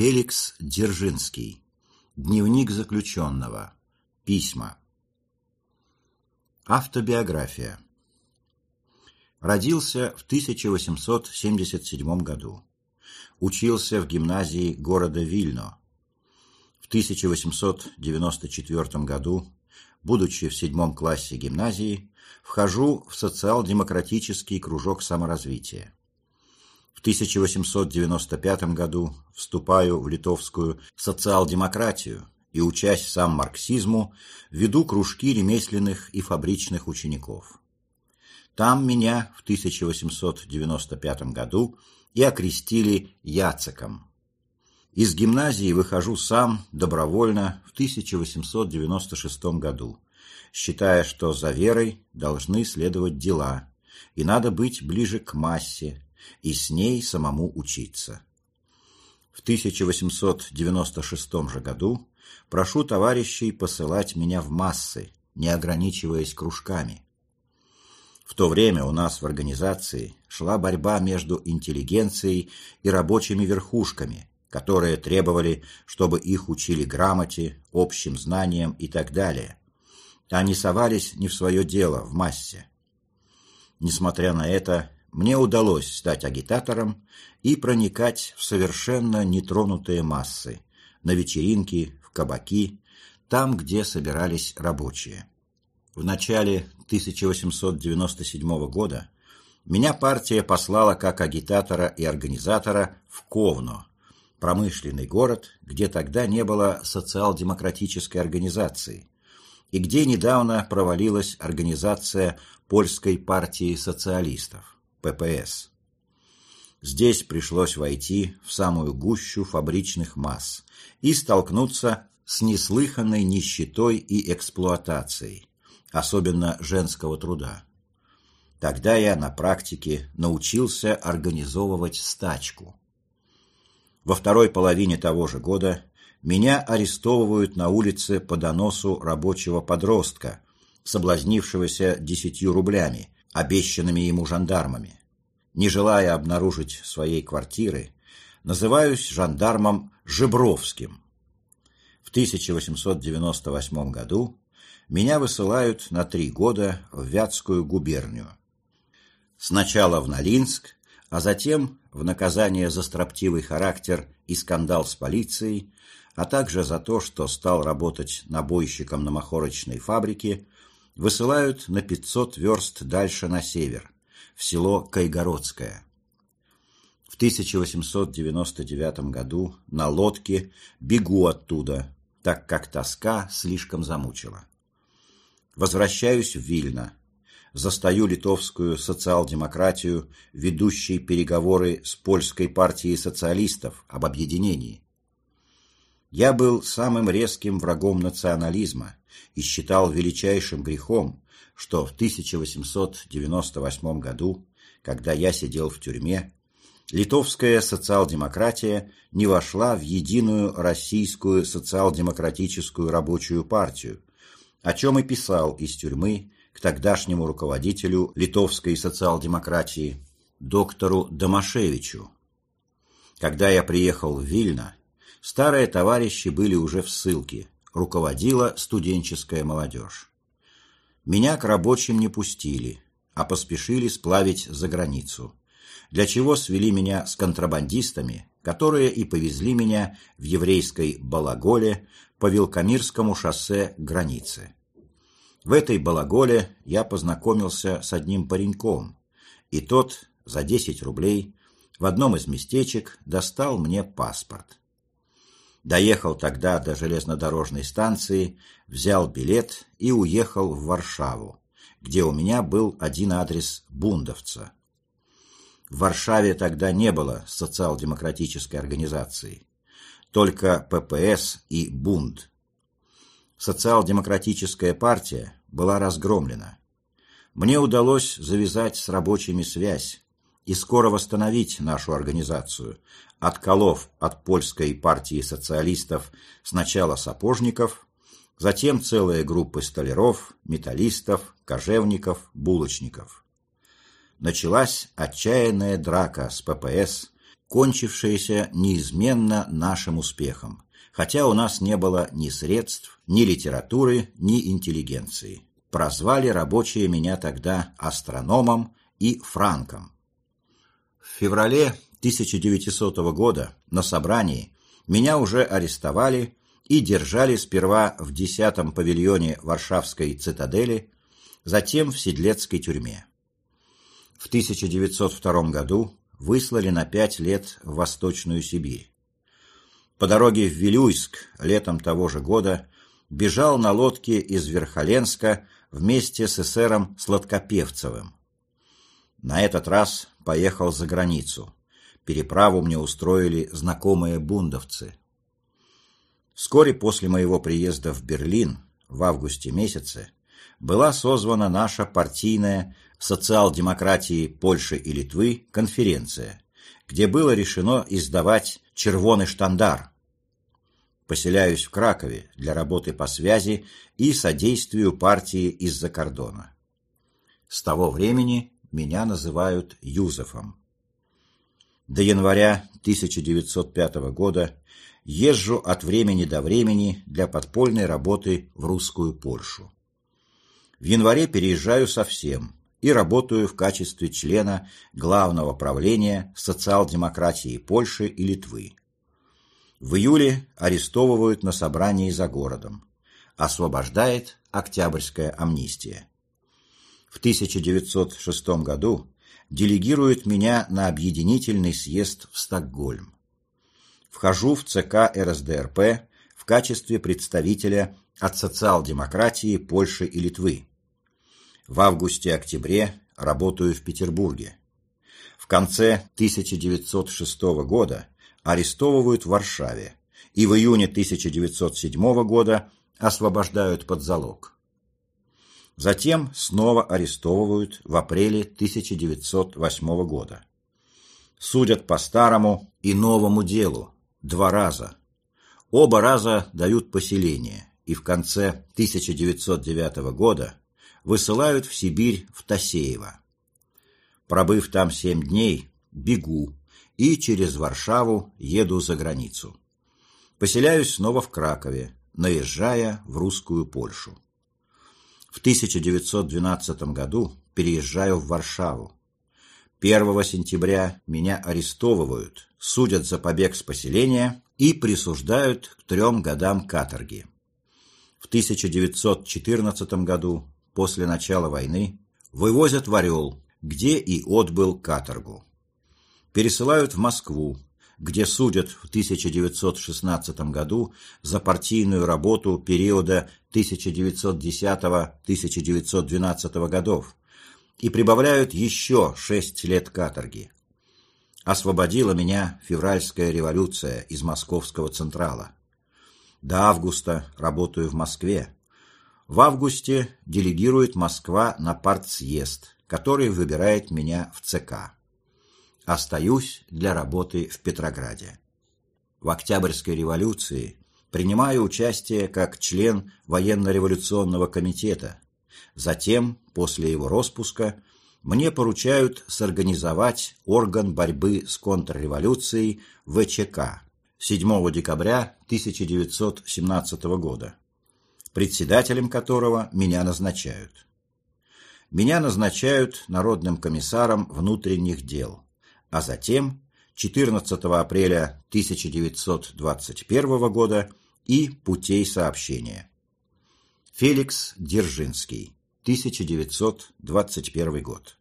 Феликс Дзержинский. Дневник заключенного. Письма. Автобиография. Родился в 1877 году. Учился в гимназии города Вильно. В 1894 году, будучи в седьмом классе гимназии, вхожу в социал-демократический кружок саморазвития. В 1895 году вступаю в литовскую социал-демократию и, учась сам марксизму, веду кружки ремесленных и фабричных учеников. Там меня в 1895 году и окрестили Яцеком. Из гимназии выхожу сам добровольно в 1896 году, считая, что за верой должны следовать дела, и надо быть ближе к массе, и с ней самому учиться. В 1896 же году прошу товарищей посылать меня в массы, не ограничиваясь кружками. В то время у нас в организации шла борьба между интеллигенцией и рабочими верхушками, которые требовали, чтобы их учили грамоте, общим знаниям и так далее. Они совались не в свое дело, в массе. Несмотря на это, мне удалось стать агитатором и проникать в совершенно нетронутые массы, на вечеринки, в кабаки, там, где собирались рабочие. В начале 1897 года меня партия послала как агитатора и организатора в Ковно, промышленный город, где тогда не было социал-демократической организации, и где недавно провалилась организация Польской партии социалистов. ППС. Здесь пришлось войти в самую гущу фабричных масс и столкнуться с неслыханной нищетой и эксплуатацией, особенно женского труда. Тогда я на практике научился организовывать стачку. Во второй половине того же года меня арестовывают на улице по доносу рабочего подростка, соблазнившегося десятью рублями, обещанными ему жандармами. Не желая обнаружить своей квартиры, называюсь жандармом Жебровским. В 1898 году меня высылают на три года в Вятскую губернию. Сначала в Налинск, а затем в наказание за строптивый характер и скандал с полицией, а также за то, что стал работать набойщиком на махорочной фабрике, высылают на 500 верст дальше на север, в село Кайгородское. В 1899 году на лодке бегу оттуда, так как тоска слишком замучила. Возвращаюсь в Вильно. Застаю литовскую социал-демократию, ведущей переговоры с польской партией социалистов об объединении. Я был самым резким врагом национализма и считал величайшим грехом, что в 1898 году, когда я сидел в тюрьме, литовская социал-демократия не вошла в единую российскую социал-демократическую рабочую партию, о чем и писал из тюрьмы к тогдашнему руководителю литовской социал-демократии доктору Домашевичу. Когда я приехал в Вильно, Старые товарищи были уже в ссылке, руководила студенческая молодежь. Меня к рабочим не пустили, а поспешили сплавить за границу, для чего свели меня с контрабандистами, которые и повезли меня в еврейской Балаголе по Вилкамирскому шоссе к границе. В этой Балаголе я познакомился с одним пареньком, и тот за 10 рублей в одном из местечек достал мне паспорт. Доехал тогда до железнодорожной станции, взял билет и уехал в Варшаву, где у меня был один адрес бундовца. В Варшаве тогда не было социал-демократической организации, только ППС и Бунд. Социал-демократическая партия была разгромлена. Мне удалось завязать с рабочими связь и скоро восстановить нашу организацию, отколов от польской партии социалистов сначала сапожников, затем целые группы столяров, металлистов, кожевников, булочников. Началась отчаянная драка с ППС, кончившееся неизменно нашим успехом, хотя у нас не было ни средств, ни литературы, ни интеллигенции. Прозвали рабочие меня тогда астрономом и франком. В феврале 1900 года на собрании меня уже арестовали и держали сперва в 10-м павильоне Варшавской цитадели, затем в Седлецкой тюрьме. В 1902 году выслали на пять лет в Восточную Сибирь. По дороге в Вилюйск летом того же года бежал на лодке из Верхоленска вместе с эсером Сладкопевцевым. На этот раз поехал за границу. Переправу мне устроили знакомые бундовцы. Вскоре после моего приезда в Берлин, в августе месяце, была созвана наша партийная социал-демократии Польши и Литвы конференция, где было решено издавать «Червоный штандар». Поселяюсь в Кракове для работы по связи и содействию партии из-за кордона. С того времени меня называют Юзефом. До января 1905 года езжу от времени до времени для подпольной работы в русскую Польшу. В январе переезжаю совсем и работаю в качестве члена Главного правления социал-демократии Польши и Литвы. В июле арестовывают на собрании за городом. Освобождает Октябрьская амнистия. В 1906 году делегирует меня на объединительный съезд в Стокгольм. Вхожу в ЦК РСДРП в качестве представителя от социал-демократии Польши и Литвы. В августе-октябре работаю в Петербурге. В конце 1906 года арестовывают в Варшаве и в июне 1907 года освобождают под залог. Затем снова арестовывают в апреле 1908 года. Судят по старому и новому делу два раза. Оба раза дают поселение и в конце 1909 года высылают в Сибирь в Тасеево. Пробыв там семь дней, бегу и через Варшаву еду за границу. Поселяюсь снова в Кракове, наезжая в русскую Польшу. В 1912 году переезжаю в Варшаву. 1 сентября меня арестовывают, судят за побег с поселения и присуждают к трем годам каторги. В 1914 году, после начала войны, вывозят в Орел, где и отбыл каторгу. Пересылают в Москву, где судят в 1916 году за партийную работу периода 1910-1912 годов и прибавляют еще шесть лет каторги. Освободила меня февральская революция из московского Централа. До августа работаю в Москве. В августе делегирует Москва на партсъезд, который выбирает меня в ЦК. Остаюсь для работы в Петрограде. В Октябрьской революции принимаю участие как член военно-революционного комитета. Затем, после его распуска, мне поручают сорганизовать орган борьбы с контрреволюцией ВЧК 7 декабря 1917 года, председателем которого меня назначают. Меня назначают народным комиссаром внутренних дел а затем 14 апреля 1921 года и путей сообщения. Феликс Дзержинский, 1921 год.